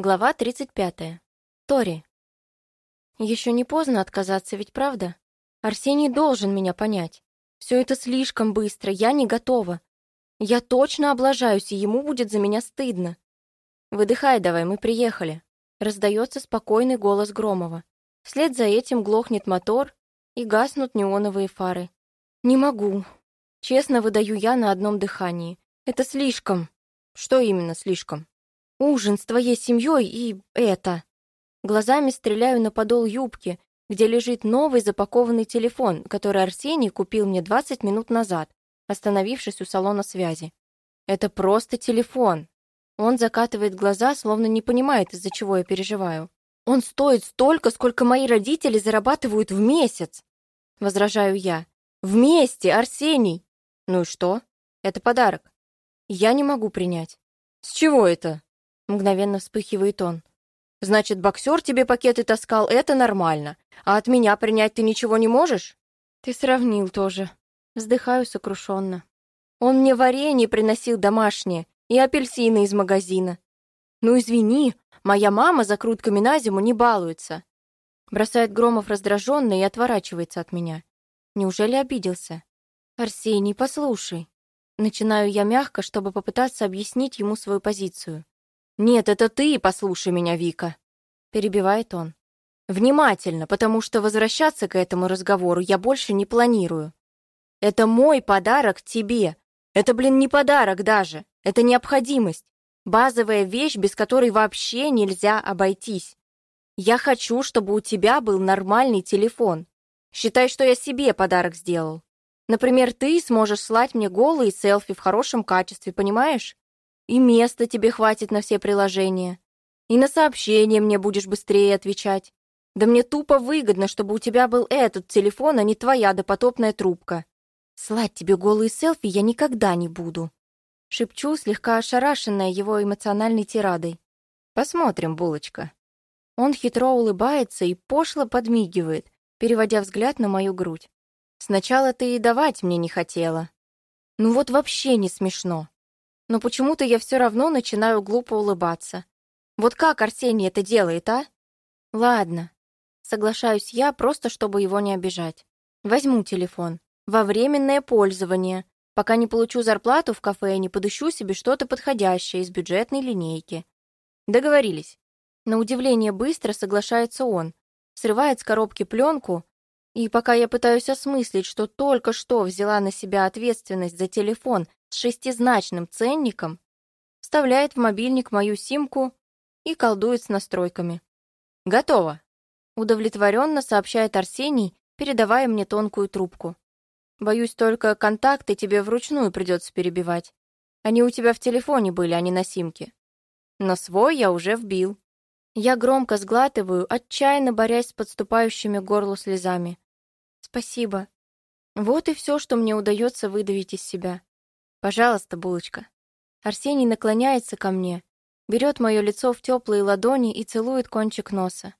Глава 35. Тори. Еще не поздно отказаться, ведь правда? Арсений должен меня понять. Все это слишком быстро, я не готова. Я точно облажаюсь, и ему будет за меня стыдно. Выдыхай давай, мы приехали. Раздается спокойный голос Громова. Вслед за этим глохнет мотор и гаснут неоновые фары. Не могу. Честно выдаю я на одном дыхании. Это слишком. Что именно слишком? Ужин с твоей семьей и это. Глазами стреляю на подол юбки, где лежит новый запакованный телефон, который Арсений купил мне 20 минут назад, остановившись у салона связи. Это просто телефон. Он закатывает глаза, словно не понимает, из-за чего я переживаю. Он стоит столько, сколько мои родители зарабатывают в месяц. Возражаю я. Вместе, Арсений. Ну и что? Это подарок. Я не могу принять. С чего это? Мгновенно вспыхивает он. «Значит, боксер тебе пакеты таскал, это нормально. А от меня принять ты ничего не можешь?» «Ты сравнил тоже». Вздыхаю сокрушенно. «Он мне варенье приносил домашнее и апельсины из магазина. Ну, извини, моя мама закрутками на зиму не балуется». Бросает Громов раздраженно и отворачивается от меня. Неужели обиделся? «Арсений, послушай». Начинаю я мягко, чтобы попытаться объяснить ему свою позицию. «Нет, это ты, послушай меня, Вика», — перебивает он. «Внимательно, потому что возвращаться к этому разговору я больше не планирую. Это мой подарок тебе. Это, блин, не подарок даже. Это необходимость. Базовая вещь, без которой вообще нельзя обойтись. Я хочу, чтобы у тебя был нормальный телефон. Считай, что я себе подарок сделал. Например, ты сможешь слать мне голые селфи в хорошем качестве, понимаешь? И места тебе хватит на все приложения. И на сообщения мне будешь быстрее отвечать. Да мне тупо выгодно, чтобы у тебя был этот телефон, а не твоя допотопная трубка. Слать тебе голые селфи я никогда не буду. Шепчу, слегка ошарашенная его эмоциональной тирадой. Посмотрим, булочка. Он хитро улыбается и пошло подмигивает, переводя взгляд на мою грудь. Сначала ты и давать мне не хотела. Ну вот вообще не смешно но почему-то я все равно начинаю глупо улыбаться. Вот как Арсений это делает, а? Ладно. Соглашаюсь я, просто чтобы его не обижать. Возьму телефон. Во временное пользование. Пока не получу зарплату в кафе, не подыщу себе что-то подходящее из бюджетной линейки. Договорились. На удивление быстро соглашается он. Срывает с коробки пленку, и пока я пытаюсь осмыслить, что только что взяла на себя ответственность за телефон с шестизначным ценником, вставляет в мобильник мою симку и колдует с настройками. «Готово!» — удовлетворенно сообщает Арсений, передавая мне тонкую трубку. «Боюсь, только контакты тебе вручную придется перебивать. Они у тебя в телефоне были, а не на симке. Но свой я уже вбил». Я громко сглатываю, отчаянно борясь с подступающими горлу слезами. «Спасибо. Вот и все, что мне удается выдавить из себя. «Пожалуйста, булочка». Арсений наклоняется ко мне, берет мое лицо в теплые ладони и целует кончик носа.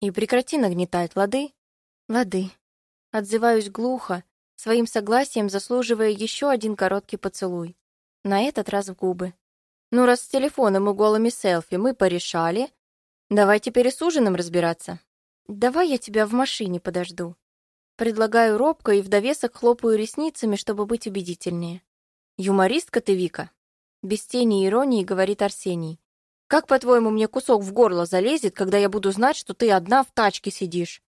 «И прекрати нагнетать, лады?» «Лады». Отзываюсь глухо, своим согласием заслуживая еще один короткий поцелуй. На этот раз в губы. «Ну, раз с телефоном и голыми селфи мы порешали, давай теперь и с ужином разбираться. Давай я тебя в машине подожду». Предлагаю робко и в довесок хлопаю ресницами, чтобы быть убедительнее. «Юмористка ты, Вика?» Без тени иронии говорит Арсений. «Как, по-твоему, мне кусок в горло залезет, когда я буду знать, что ты одна в тачке сидишь?»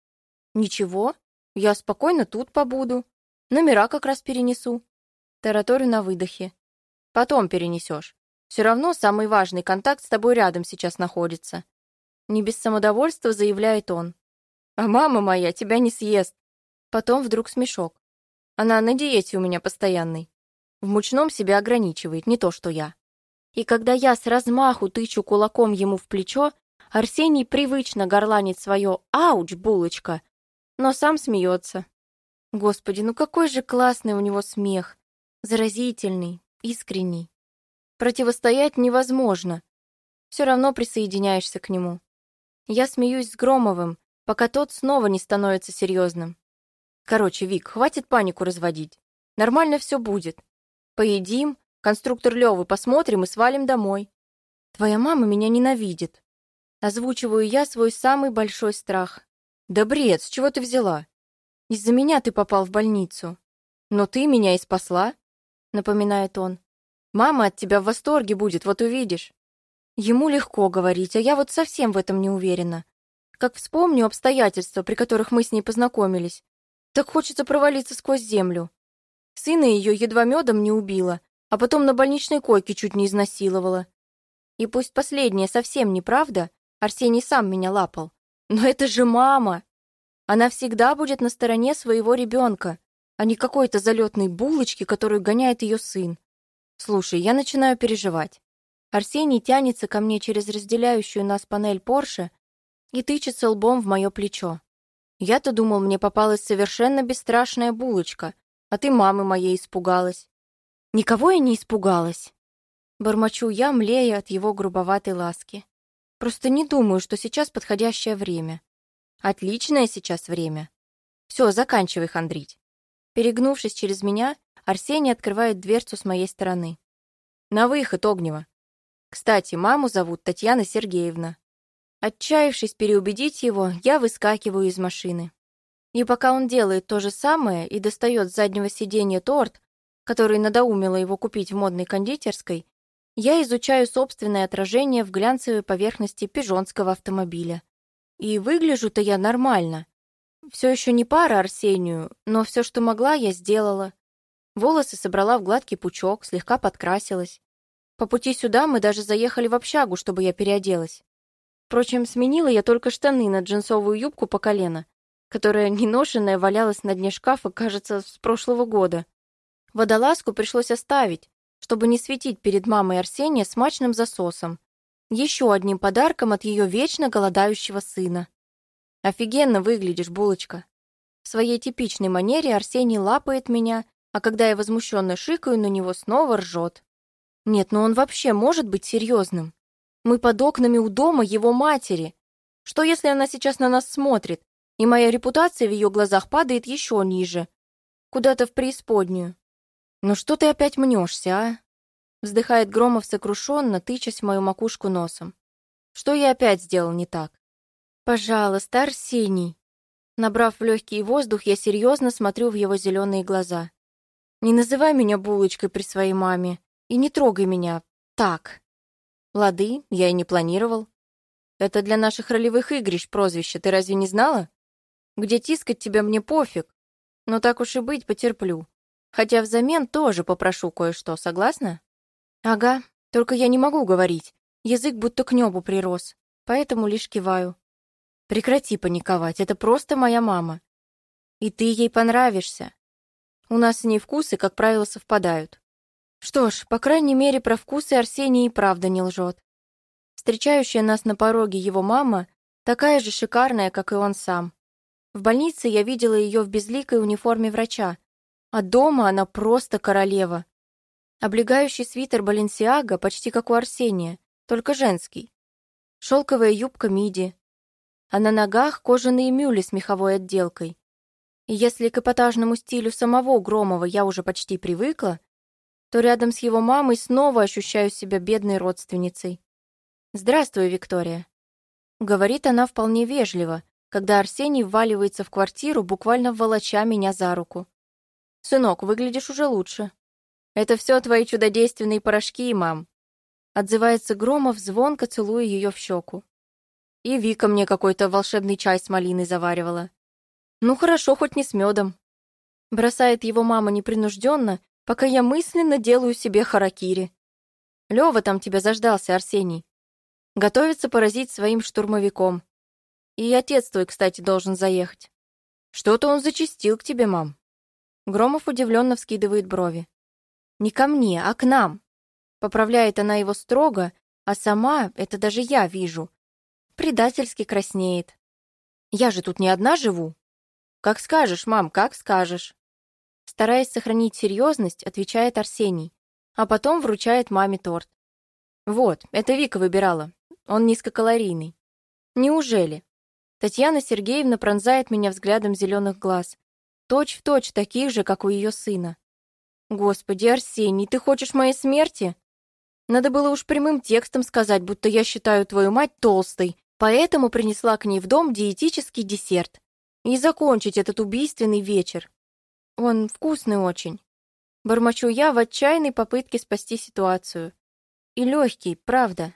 «Ничего, я спокойно тут побуду. Номера как раз перенесу». Тараторю на выдохе. «Потом перенесешь. Все равно самый важный контакт с тобой рядом сейчас находится». Не без самодовольства заявляет он. «А мама моя тебя не съест». Потом вдруг смешок. Она на диете у меня постоянной. В мучном себя ограничивает, не то что я. И когда я с размаху тычу кулаком ему в плечо, Арсений привычно горланит свое «Ауч, булочка!», но сам смеется. Господи, ну какой же классный у него смех. Заразительный, искренний. Противостоять невозможно. Все равно присоединяешься к нему. Я смеюсь с Громовым, пока тот снова не становится серьезным. Короче, Вик, хватит панику разводить. Нормально все будет. Поедим, конструктор Лёвы посмотрим и свалим домой. Твоя мама меня ненавидит. Озвучиваю я свой самый большой страх. «Да бред, с чего ты взяла? Из-за меня ты попал в больницу. Но ты меня и спасла», — напоминает он. «Мама от тебя в восторге будет, вот увидишь». Ему легко говорить, а я вот совсем в этом не уверена. Как вспомню обстоятельства, при которых мы с ней познакомились, так хочется провалиться сквозь землю. Сына ее едва медом не убила, а потом на больничной койке чуть не изнасиловала. И пусть последнее совсем неправда, Арсений сам меня лапал. Но это же мама! Она всегда будет на стороне своего ребенка, а не какой-то залетной булочки, которую гоняет ее сын. Слушай, я начинаю переживать. Арсений тянется ко мне через разделяющую нас панель Порше и тычется лбом в мое плечо. Я-то думал, мне попалась совершенно бесстрашная булочка, а ты мамы моей испугалась. Никого я не испугалась. Бормочу я, млея от его грубоватой ласки. Просто не думаю, что сейчас подходящее время. Отличное сейчас время. Все, заканчивай хандрить. Перегнувшись через меня, Арсений открывает дверцу с моей стороны. На выход, Огнева. Кстати, маму зовут Татьяна Сергеевна. Отчаявшись переубедить его, я выскакиваю из машины. И пока он делает то же самое и достает с заднего сиденья торт, который надоумило его купить в модной кондитерской, я изучаю собственное отражение в глянцевой поверхности пижонского автомобиля. И выгляжу-то я нормально. Все еще не пара Арсению, но все, что могла, я сделала. Волосы собрала в гладкий пучок, слегка подкрасилась. По пути сюда мы даже заехали в общагу, чтобы я переоделась. Впрочем, сменила я только штаны на джинсовую юбку по колено, которая неношенная валялась на дне шкафа, кажется, с прошлого года. Водолазку пришлось оставить, чтобы не светить перед мамой Арсения смачным засосом. Еще одним подарком от ее вечно голодающего сына. «Офигенно выглядишь, булочка!» В своей типичной манере Арсений лапает меня, а когда я возмущенно шикаю на него, снова ржет. Нет, ну он вообще может быть серьезным? Мы под окнами у дома его матери. Что, если она сейчас на нас смотрит, и моя репутация в ее глазах падает еще ниже? Куда-то в преисподнюю. «Ну что ты опять мнешься, а?» Вздыхает Громов сокрушенно, тычась мою макушку носом. «Что я опять сделал не так?» «Пожалуйста, Арсений!» Набрав в легкий воздух, я серьезно смотрю в его зеленые глаза. «Не называй меня булочкой при своей маме и не трогай меня так!» Лады, я и не планировал. Это для наших ролевых игрищ прозвище, ты разве не знала? Где тискать тебя мне пофиг. Но так уж и быть, потерплю. Хотя взамен тоже попрошу кое-что, согласна? Ага, только я не могу говорить. Язык будто к небу прирос, поэтому лишь киваю. Прекрати паниковать, это просто моя мама. И ты ей понравишься. У нас с ней вкусы, как правило, совпадают. Что ж, по крайней мере, про вкусы Арсений и правда не лжет. Встречающая нас на пороге его мама такая же шикарная, как и он сам. В больнице я видела ее в безликой униформе врача, а дома она просто королева. Облегающий свитер Баленсиага почти как у Арсения, только женский. Шелковая юбка миди, а на ногах кожаные мюли с меховой отделкой. И если к эпатажному стилю самого Громова я уже почти привыкла, то рядом с его мамой снова ощущаю себя бедной родственницей. «Здравствуй, Виктория», — говорит она вполне вежливо, когда Арсений вваливается в квартиру, буквально волоча меня за руку. «Сынок, выглядишь уже лучше». «Это все твои чудодейственные порошки, мам», — отзывается Громов, звонко целуя ее в щеку. «И Вика мне какой-то волшебный чай с малиной заваривала». «Ну хорошо, хоть не с медом», — бросает его мама непринужденно, пока я мысленно делаю себе харакири. Лёва там тебя заждался, Арсений. Готовится поразить своим штурмовиком. И отец твой, кстати, должен заехать. Что-то он зачистил к тебе, мам. Громов удивленно вскидывает брови. Не ко мне, а к нам. Поправляет она его строго, а сама, это даже я вижу, предательски краснеет. Я же тут не одна живу. Как скажешь, мам, как скажешь. Стараясь сохранить серьезность, отвечает Арсений, а потом вручает маме торт. «Вот, это Вика выбирала. Он низкокалорийный». «Неужели?» Татьяна Сергеевна пронзает меня взглядом зеленых глаз. Точь в точь таких же, как у ее сына. «Господи, Арсений, ты хочешь моей смерти?» Надо было уж прямым текстом сказать, будто я считаю твою мать толстой, Поэтому принесла к ней в дом диетический десерт. И закончить этот убийственный вечер. Он вкусный очень. Бормочу я в отчаянной попытке спасти ситуацию. И легкий, правда.